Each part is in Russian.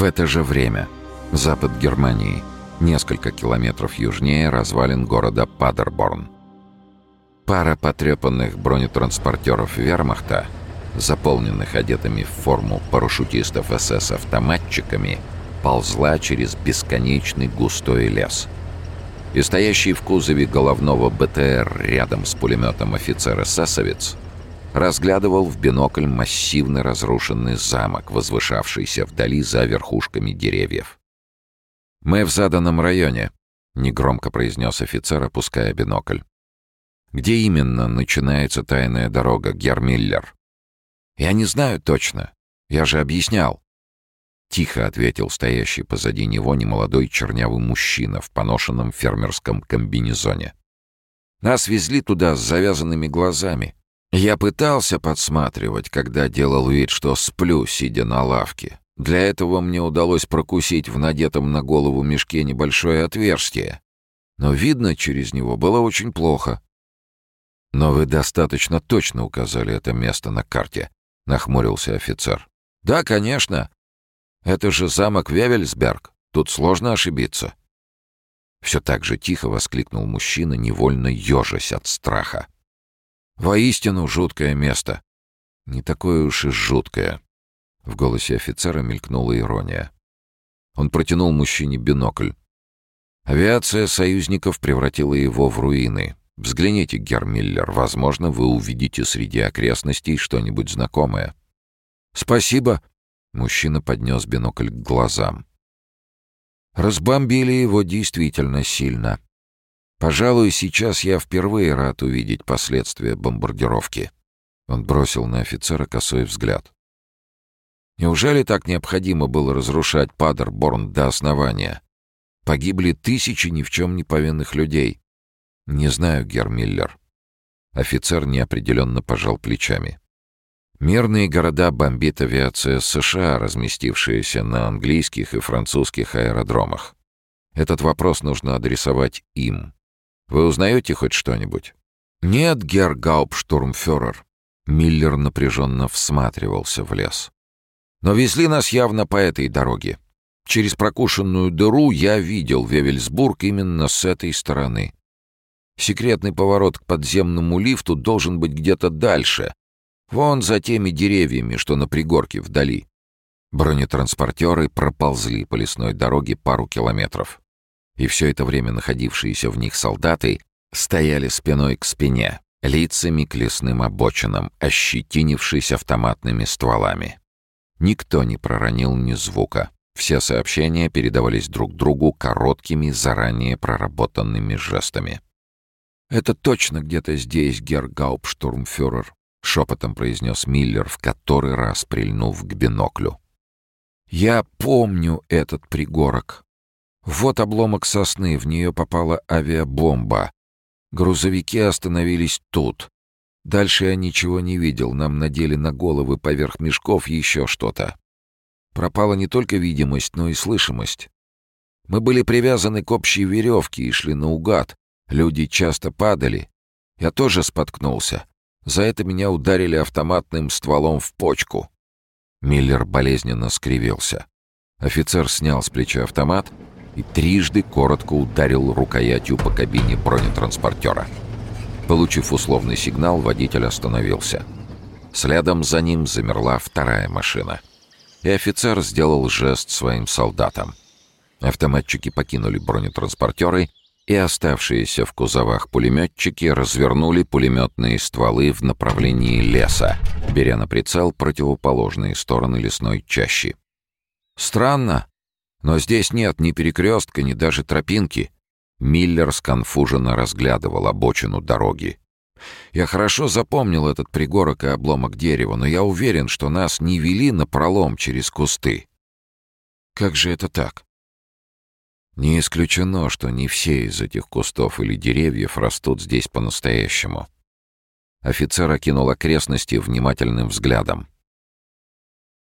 В это же время запад Германии, несколько километров южнее развалин города Падерборн. Пара потрепанных бронетранспортеров вермахта, заполненных одетыми в форму парашютистов СС автоматчиками, ползла через бесконечный густой лес. И стоящий в кузове головного БТР рядом с пулеметом офицер-эсэсовец разглядывал в бинокль массивно разрушенный замок, возвышавшийся вдали за верхушками деревьев. «Мы в заданном районе», — негромко произнес офицер, опуская бинокль. «Где именно начинается тайная дорога, Гермиллер?» «Я не знаю точно. Я же объяснял». Тихо ответил стоящий позади него немолодой чернявый мужчина в поношенном фермерском комбинезоне. «Нас везли туда с завязанными глазами. Я пытался подсматривать, когда делал вид, что сплю, сидя на лавке. Для этого мне удалось прокусить в надетом на голову мешке небольшое отверстие. Но видно через него было очень плохо. «Но вы достаточно точно указали это место на карте», — нахмурился офицер. «Да, конечно. Это же замок Вевельсберг. Тут сложно ошибиться». Все так же тихо воскликнул мужчина, невольно ежась от страха. Воистину жуткое место. Не такое уж и жуткое. В голосе офицера мелькнула ирония. Он протянул мужчине бинокль. Авиация союзников превратила его в руины. Взгляните, Гермиллер, возможно, вы увидите среди окрестностей что-нибудь знакомое. Спасибо. Мужчина поднес бинокль к глазам. Разбомбили его действительно сильно. Пожалуй, сейчас я впервые рад увидеть последствия бомбардировки. Он бросил на офицера косой взгляд. Неужели так необходимо было разрушать Падерборн до основания? Погибли тысячи ни в чем не повинных людей. Не знаю, Гермиллер. Офицер неопределенно пожал плечами. Мирные города бомбит авиация США, разместившаяся на английских и французских аэродромах. Этот вопрос нужно адресовать им. Вы узнаете хоть что-нибудь?» «Нет, герр Гауптштурмфюрер». Миллер напряженно всматривался в лес. «Но везли нас явно по этой дороге. Через прокушенную дыру я видел Вевельсбург именно с этой стороны. Секретный поворот к подземному лифту должен быть где-то дальше, вон за теми деревьями, что на пригорке вдали». Бронетранспортеры проползли по лесной дороге пару километров и все это время находившиеся в них солдаты стояли спиной к спине, лицами к лесным обочинам, ощетинившись автоматными стволами. Никто не проронил ни звука. Все сообщения передавались друг другу короткими, заранее проработанными жестами. «Это точно где-то здесь, герр Гауптштурмфюрер», — шепотом произнес Миллер, в который раз прильнув к биноклю. «Я помню этот пригорок. Вот обломок сосны, в нее попала авиабомба. Грузовики остановились тут. Дальше я ничего не видел, нам надели на головы поверх мешков еще что-то. Пропала не только видимость, но и слышимость. Мы были привязаны к общей веревке и шли наугад. Люди часто падали. Я тоже споткнулся. За это меня ударили автоматным стволом в почку. Миллер болезненно скривился. Офицер снял с плеча автомат — и трижды коротко ударил рукоятью по кабине бронетранспортера. Получив условный сигнал, водитель остановился. Следом за ним замерла вторая машина. И офицер сделал жест своим солдатам. Автоматчики покинули бронетранспортеры, и оставшиеся в кузовах пулеметчики развернули пулеметные стволы в направлении леса, беря на прицел противоположные стороны лесной чащи. «Странно», но здесь нет ни перекрестка, ни даже тропинки. Миллер сконфуженно разглядывал обочину дороги. Я хорошо запомнил этот пригорок и обломок дерева, но я уверен, что нас не вели на пролом через кусты. Как же это так? Не исключено, что не все из этих кустов или деревьев растут здесь по-настоящему. Офицер окинул окрестности внимательным взглядом.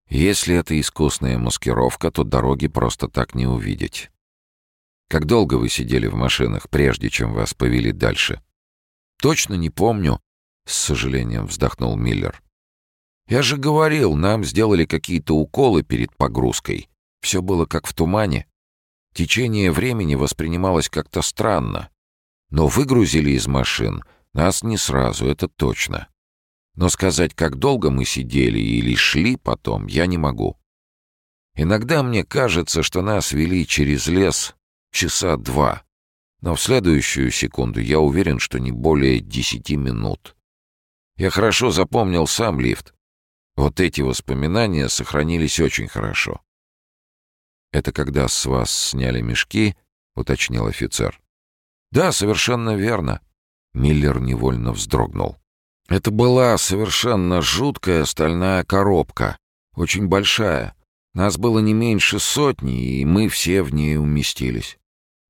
Если это искусная маскировка, то дороги просто так не увидеть. Как долго вы сидели в машинах, прежде чем вас повели дальше? Точно не помню, с сожалением вздохнул Миллер. Я же говорил, нам сделали какие-то уколы перед погрузкой. Все было как в тумане. Течение времени воспринималось как-то странно. Но выгрузили из машин нас не сразу, это точно. Но сказать, как долго мы сидели или шли потом, я не могу. Иногда мне кажется, что нас вели через лес часа два. Но в следующую секунду я уверен, что не более десяти минут. Я хорошо запомнил сам лифт. Вот эти воспоминания сохранились очень хорошо. «Это когда с вас сняли мешки?» — уточнил офицер. «Да, совершенно верно». Миллер невольно вздрогнул. Это была совершенно жуткая стальная коробка, очень большая. Нас было не меньше сотни, и мы все в ней уместились.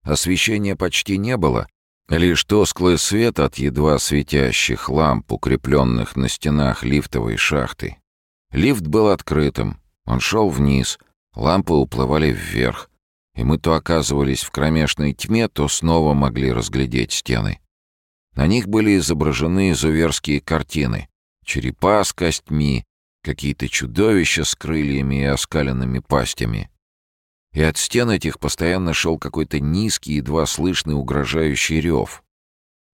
Освещения почти не было, лишь тусклый свет от едва светящих ламп, укрепленных на стенах лифтовой шахты. Лифт был открытым, он шел вниз, лампы уплывали вверх, и мы то оказывались в кромешной тьме, то снова могли разглядеть стены. На них были изображены изуверские картины. Черепа с костьми, какие-то чудовища с крыльями и оскаленными пастями. И от стен этих постоянно шел какой-то низкий, едва слышный угрожающий рев.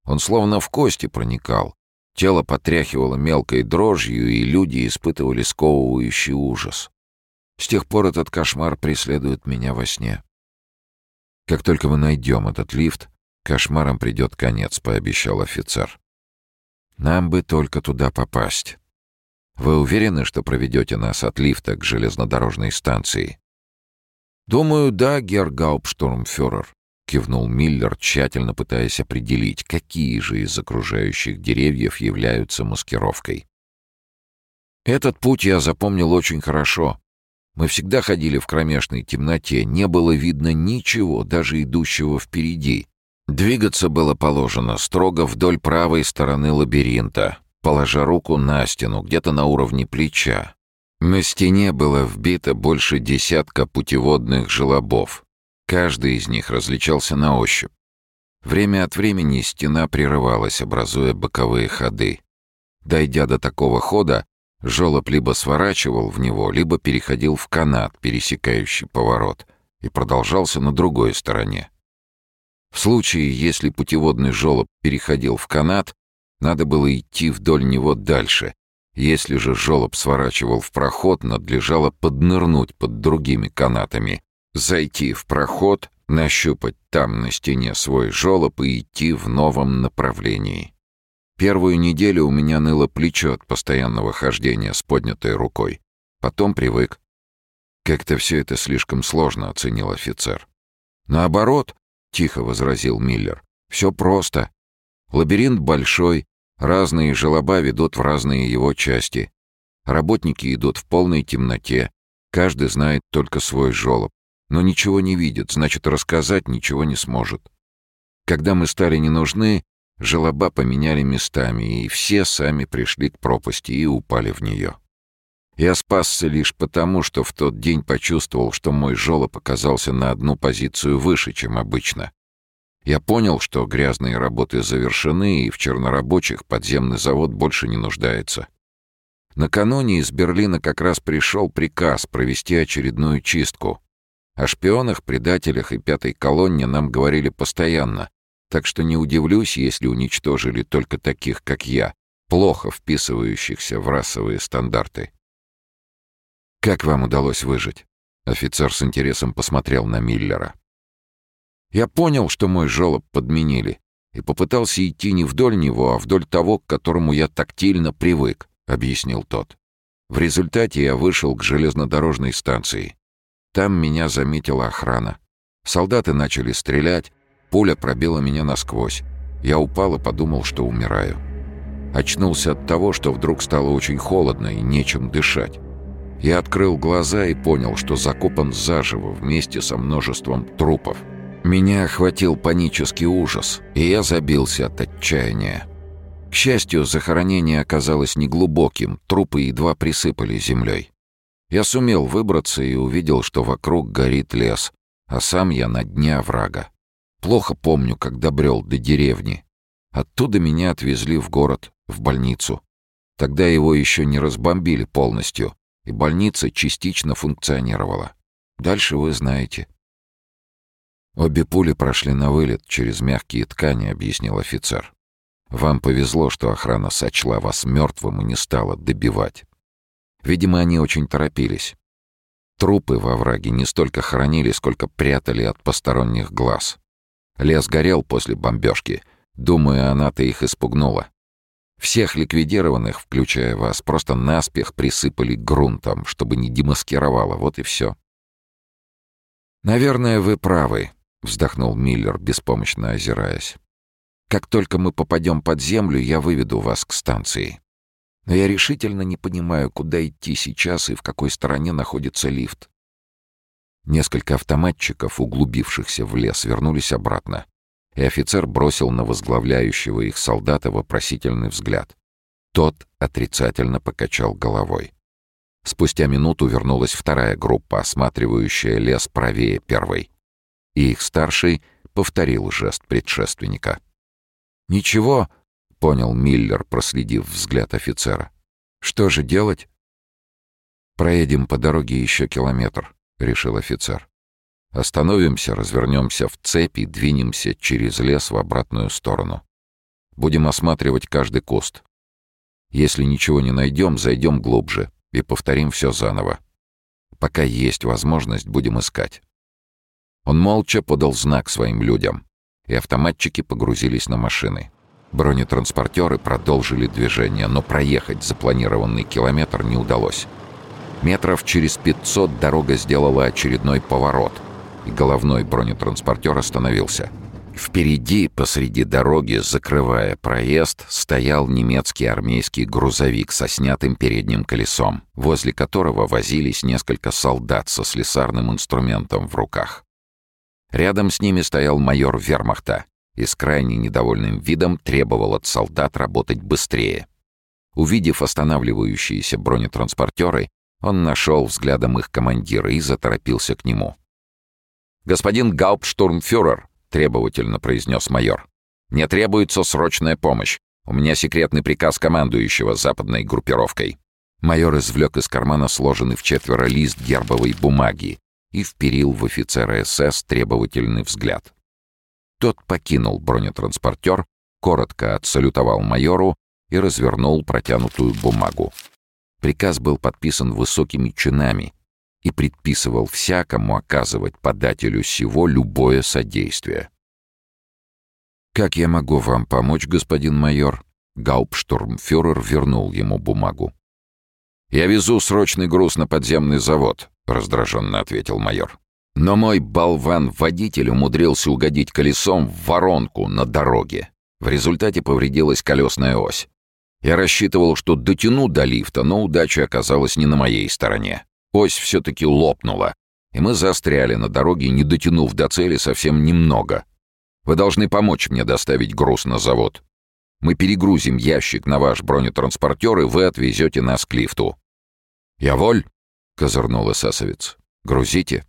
Он словно в кости проникал. Тело потряхивало мелкой дрожью, и люди испытывали сковывающий ужас. С тех пор этот кошмар преследует меня во сне. Как только мы найдем этот лифт, Кошмарам придет конец, пообещал офицер. Нам бы только туда попасть. Вы уверены, что проведете нас от лифта к железнодорожной станции? Думаю, да, герр Гауптштурмфюрер, кивнул Миллер, тщательно пытаясь определить, какие же из окружающих деревьев являются маскировкой. Этот путь я запомнил очень хорошо. Мы всегда ходили в кромешной темноте, не было видно ничего, даже идущего впереди. Двигаться было положено строго вдоль правой стороны лабиринта, положа руку на стену, где-то на уровне плеча. На стене было вбито больше десятка путеводных желобов. Каждый из них различался на ощупь. Время от времени стена прерывалась, образуя боковые ходы. Дойдя до такого хода, желоб либо сворачивал в него, либо переходил в канат, пересекающий поворот, и продолжался на другой стороне. В случае, если путеводный желоб переходил в канат, надо было идти вдоль него дальше. Если же желоб сворачивал в проход, надлежало поднырнуть под другими канатами, зайти в проход, нащупать там на стене свой желоб и идти в новом направлении. Первую неделю у меня ныло плечо от постоянного хождения с поднятой рукой. Потом привык. Как-то все это слишком сложно, оценил офицер. Наоборот, — тихо возразил Миллер. «Все просто. Лабиринт большой, разные желоба ведут в разные его части. Работники идут в полной темноте, каждый знает только свой желоб, но ничего не видит, значит, рассказать ничего не сможет. Когда мы стали не нужны, желоба поменяли местами, и все сами пришли к пропасти и упали в нее. Я спасся лишь потому, что в тот день почувствовал, что мой жёлоб оказался на одну позицию выше, чем обычно. Я понял, что грязные работы завершены, и в чернорабочих подземный завод больше не нуждается. Накануне из Берлина как раз пришел приказ провести очередную чистку. О шпионах, предателях и пятой колонне нам говорили постоянно, так что не удивлюсь, если уничтожили только таких, как я, плохо вписывающихся в расовые стандарты. «Как вам удалось выжить?» Офицер с интересом посмотрел на Миллера. Я понял, что мой жёлоб подменили, и попытался идти не вдоль него, а вдоль того, к которому я тактильно привык, — объяснил тот. В результате я вышел к железнодорожной станции. Там меня заметила охрана. Солдаты начали стрелять, пуля пробила меня насквозь. Я упал и подумал, что умираю. Очнулся от того, что вдруг стало очень холодно и нечем дышать. Я открыл глаза и понял, что закопан заживо вместе со множеством трупов. Меня охватил панический ужас, и я забился от отчаяния. К счастью, захоронение оказалось неглубоким, трупы едва присыпали землей. Я сумел выбраться и увидел, что вокруг горит лес, а сам я на дне оврага. Плохо помню, когда брел до деревни. Оттуда меня отвезли в город, в больницу. Тогда его еще не разбомбили полностью, и больница частично функционировала. Дальше вы знаете». «Обе пули прошли на вылет через мягкие ткани», — объяснил офицер. «Вам повезло, что охрана сочла вас мертвым и не стала добивать. Видимо, они очень торопились. Трупы во враге не столько хоронили, сколько прятали от посторонних глаз. Лес горел после бомбежки. Думаю, она-то их испугнула. Всех ликвидированных, включая вас, просто наспех присыпали грунтом, чтобы не демаскировало, вот и все. «Наверное, вы правы», — вздохнул Миллер, беспомощно озираясь. «Как только мы попадем под землю, я выведу вас к станции. Но я решительно не понимаю, куда идти сейчас и в какой стороне находится лифт». Несколько автоматчиков, углубившихся в лес, вернулись обратно, и офицер бросил на возглавляющего их солдата вопросительный взгляд. Тот отрицательно покачал головой. Спустя минуту вернулась вторая группа, осматривающая лес правее первой. И их старший повторил жест предшественника. «Ничего», — понял Миллер, проследив взгляд офицера. «Что же делать?» «Проедем по дороге еще километр», — решил офицер. «Остановимся, развернемся в цепь и двинемся через лес в обратную сторону. Будем осматривать каждый куст. Если ничего не найдем, зайдем глубже, и повторим все заново. Пока есть возможность, будем искать». Он молча подал знак своим людям, и автоматчики погрузились на машины. Бронетранспортеры продолжили движение, но проехать запланированный километр не удалось. Метров через 500 дорога сделала очередной поворот, и головной бронетранспортер остановился — Впереди, посреди дороги, закрывая проезд, стоял немецкий армейский грузовик со снятым передним колесом, возле которого возились несколько солдат со слесарным инструментом в руках. Рядом с ними стоял майор вермахта и с крайне недовольным видом требовал от солдат работать быстрее. Увидев останавливающиеся бронетранспортеры, он нашел взглядом их командира и заторопился к нему. «Господин Гауптштурмфюрер!» требовательно произнес майор. «Мне требуется срочная помощь. У меня секретный приказ командующего западной группировкой». Майор извлек из кармана сложенный в четверо лист гербовой бумаги и вперил в офицера СС требовательный взгляд. Тот покинул бронетранспортер, коротко отсалютовал майору и развернул протянутую бумагу. Приказ был подписан высокими чинами, и предписывал всякому оказывать подателю сего любое содействие. «Как я могу вам помочь, господин майор?» Гауптштурмфюрер вернул ему бумагу. «Я везу срочный груз на подземный завод», — раздраженно ответил майор. «Но мой болван-водитель умудрился угодить колесом в воронку на дороге. В результате повредилась колесная ось. Я рассчитывал, что дотяну до лифта, но удача оказалась не на моей стороне. Ось все-таки лопнула, и мы застряли на дороге, не дотянув до цели совсем немного. Вы должны помочь мне доставить груз на завод. Мы перегрузим ящик на ваш бронетранспортер, и вы отвезете нас к лифту». «Я воль», — козырнул эсэсовец. «Грузите».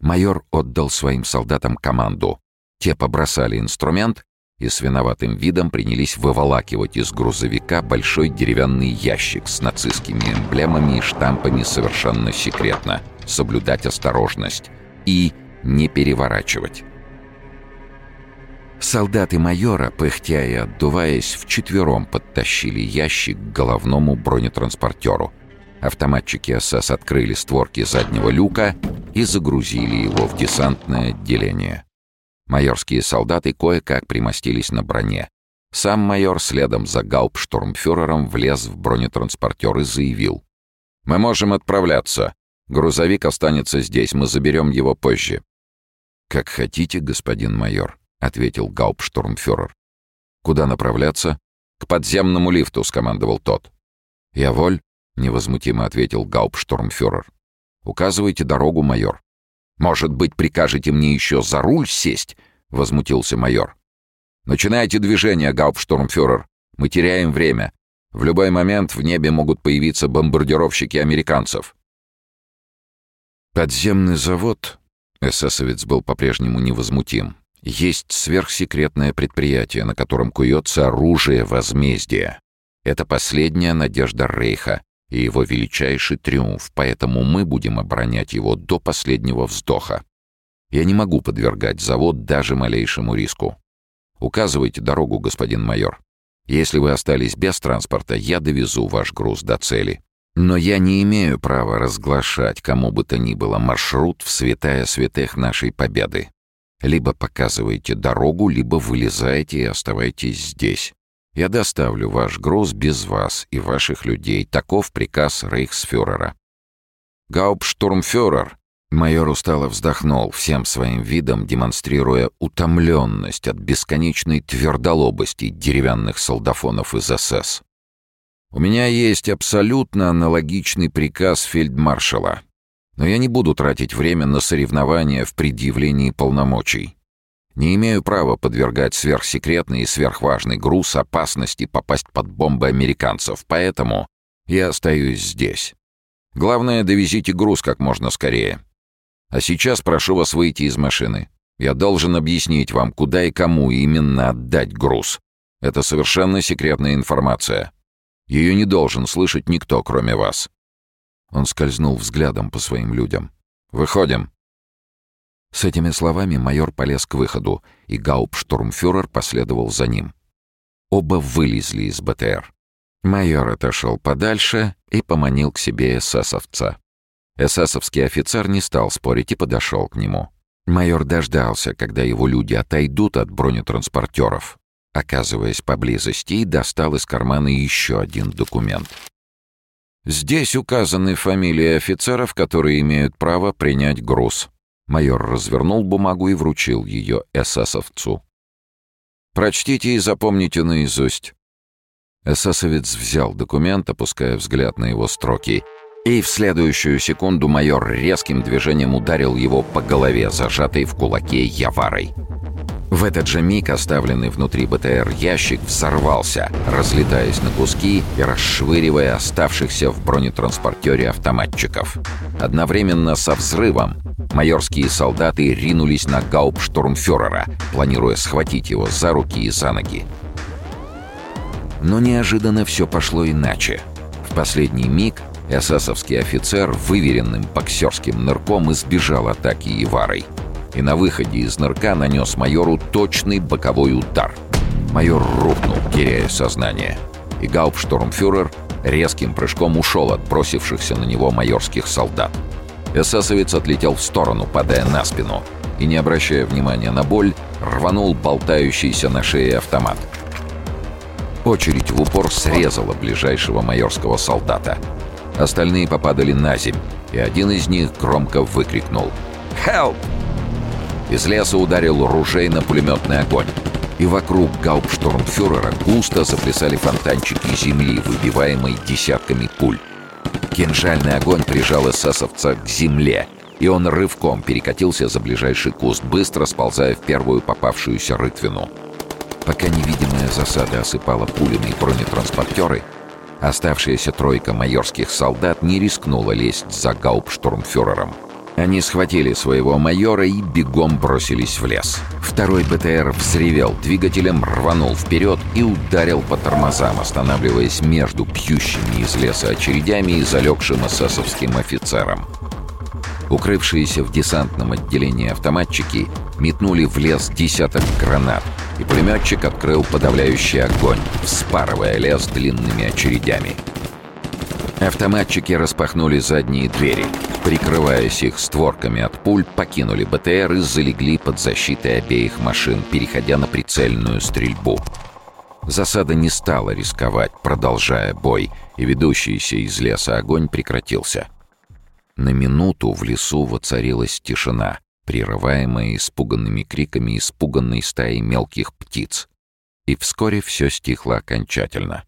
Майор отдал своим солдатам команду. Те побросали инструмент и с виноватым видом принялись выволакивать из грузовика большой деревянный ящик с нацистскими эмблемами и штампами совершенно секретно, соблюдать осторожность и не переворачивать. Солдаты майора, пыхтя и отдуваясь, вчетвером подтащили ящик к головному бронетранспортеру. Автоматчики СС открыли створки заднего люка и загрузили его в десантное отделение. Майорские солдаты кое-как примостились на броне. Сам майор следом за гауптштурмфюрером влез в бронетранспортер и заявил. «Мы можем отправляться. Грузовик останется здесь, мы заберем его позже». «Как хотите, господин майор», — ответил гауптштурмфюрер. «Куда направляться?» «К подземному лифту», — скомандовал тот. «Я воль», — невозмутимо ответил гауптштурмфюрер. «Указывайте дорогу, майор». «Может быть, прикажете мне еще за руль сесть?» — возмутился майор. «Начинайте движение, гауптштурмфюрер. Мы теряем время. В любой момент в небе могут появиться бомбардировщики американцев». «Подземный завод», — эсэсовец был по-прежнему невозмутим, «есть сверхсекретное предприятие, на котором куется оружие возмездия. Это последняя надежда Рейха, и его величайший триумф, поэтому мы будем оборонять его до последнего вздоха. Я не могу подвергать завод даже малейшему риску. Указывайте дорогу, господин майор. Если вы остались без транспорта, я довезу ваш груз до цели. Но я не имею права разглашать кому бы то ни было маршрут в святая святых нашей победы. Либо показывайте дорогу, либо вылезайте и оставайтесь здесь. Я доставлю ваш груз без вас и ваших людей. Таков приказ рейхсфюрера. Гауптштурмфюрер Майор устало вздохнул, всем своим видом демонстрируя утомленность от бесконечной твердолобости деревянных солдафонов из СС. «У меня есть абсолютно аналогичный приказ фельдмаршала, но я не буду тратить время на соревнования в предъявлении полномочий. Не имею права подвергать сверхсекретный и сверхважный груз опасности попасть под бомбы американцев, поэтому я остаюсь здесь. Главное, довезите груз как можно скорее». А сейчас прошу вас выйти из машины. Я должен объяснить вам, куда и кому именно отдать груз. Это совершенно секретная информация. Ее не должен слышать никто, кроме вас». Он скользнул взглядом по своим людям. «Выходим». С этими словами майор полез к выходу, и гауптштурмфюрер последовал за ним. Оба вылезли из БТР. Майор отошел подальше и поманил к себе эсэсовца. Эсэсовский офицер не стал спорить и подошел к нему. Майор дождался, когда его люди отойдут от бронетранспортеров, оказываясь поблизости, и достал из кармана еще один документ. «Здесь указаны фамилии офицеров, которые имеют право принять груз». Майор развернул бумагу и вручил ее эсэсовцу. «Прочтите и запомните наизусть». Эсэсовец взял документ, опуская взгляд на его строки — и в следующую секунду майор резким движением ударил его по голове, зажатой в кулаке Яварой. В этот же миг оставленный внутри БТР ящик взорвался, разлетаясь на куски и расшвыривая оставшихся в бронетранспортере автоматчиков. Одновременно со взрывом майорские солдаты ринулись на гауптштурмфюрера, планируя схватить его за руки и за ноги. Но неожиданно все пошло иначе. В последний миг Эсэсовский офицер выверенным боксерским нырком избежал атаки Иварой. И на выходе из нырка нанес майору точный боковой удар. Майор рухнул, теряя сознание. И гауптштурмфюрер резким прыжком ушел от бросившихся на него майорских солдат. Эсэсовец отлетел в сторону, падая на спину, и, не обращая внимания на боль, рванул болтающийся на шее автомат. Очередь в упор срезала ближайшего майорского солдата — Остальные попадали на земь, и один из них громко выкрикнул «Help!». Из леса ударил ружейно-пулеметный огонь, и вокруг гауптштурмфюрера густо заплясали фонтанчики земли, выбиваемые десятками пуль. Кинжальный огонь прижал эсэсовца к земле, и он рывком перекатился за ближайший куст, быстро сползая в первую попавшуюся рытвину. Пока невидимая засада осыпала пулями бронетранспортеры, Оставшаяся тройка майорских солдат не рискнула лезть за гауптштурмфюрером. Они схватили своего майора и бегом бросились в лес. Второй БТР взревел двигателем, рванул вперед и ударил по тормозам, останавливаясь между пьющими из леса очередями и залегшим эсэсовским офицером. Укрывшиеся в десантном отделении автоматчики метнули в лес десяток гранат, и пулеметчик открыл подавляющий огонь, вспарывая лес длинными очередями. Автоматчики распахнули задние двери, прикрываясь их створками от пуль, покинули БТР и залегли под защитой обеих машин, переходя на прицельную стрельбу. Засада не стала рисковать, продолжая бой, и ведущийся из леса огонь прекратился. На минуту в лесу воцарилась тишина, прерываемая испуганными криками испуганной стаи мелких птиц. И вскоре все стихло окончательно.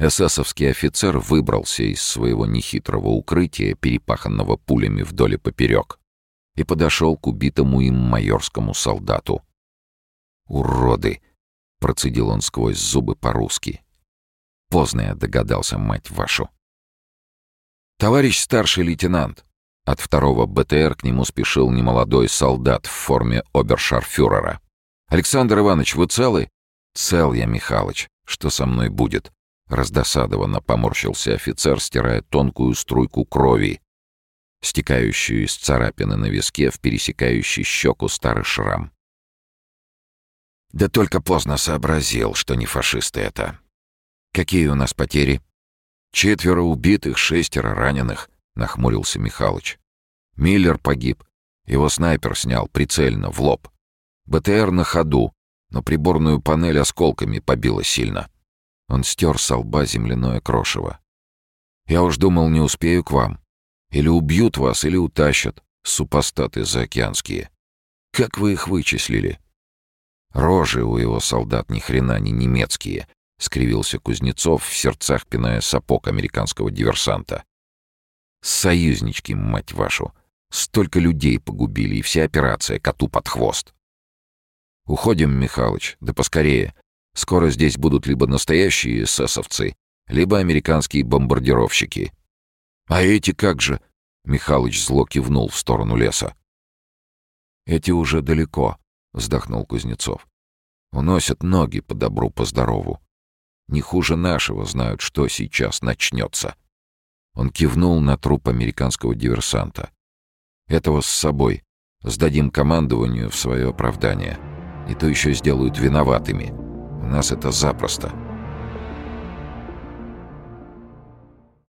Эсэсовский офицер выбрался из своего нехитрого укрытия, перепаханного пулями вдоль и поперек, и подошел к убитому им майорскому солдату. «Уроды!» — процедил он сквозь зубы по-русски. «Поздно я догадался, мать вашу!» «Товарищ старший лейтенант!» От второго БТР к нему спешил немолодой солдат в форме обершарфюрера. «Александр Иванович, вы целы?» «Цел я, Михалыч. Что со мной будет?» Раздосадованно поморщился офицер, стирая тонкую струйку крови, стекающую из царапины на виске в пересекающий щеку старый шрам. Да только поздно сообразил, что не фашисты это. Какие у нас потери? Четверо убитых, шестеро раненых, нахмурился Михалыч. Миллер погиб. Его снайпер снял прицельно, в лоб. БТР на ходу, но приборную панель осколками побило сильно. Он стер с лба земляное крошево. «Я уж думал, не успею к вам. Или убьют вас, или утащат, супостаты заокеанские. Как вы их вычислили?» Рожи у его солдат ни хрена не немецкие, — скривился Кузнецов, в сердцах пиная сапог американского диверсанта. «Союзнички, мать вашу! Столько людей погубили, и вся операция коту под хвост!» «Уходим, Михалыч, да поскорее. Скоро здесь будут либо настоящие эсэсовцы, либо американские бомбардировщики». «А эти как же?» — Михалыч зло кивнул в сторону леса. «Эти уже далеко», — вздохнул Кузнецов. «Уносят ноги по добру, по здорову. Не хуже нашего знают, что сейчас начнется». Он кивнул на труп американского диверсанта. «Этого с собой. Сдадим командованию в свое оправдание. И то еще сделают виноватыми. Нас это запросто».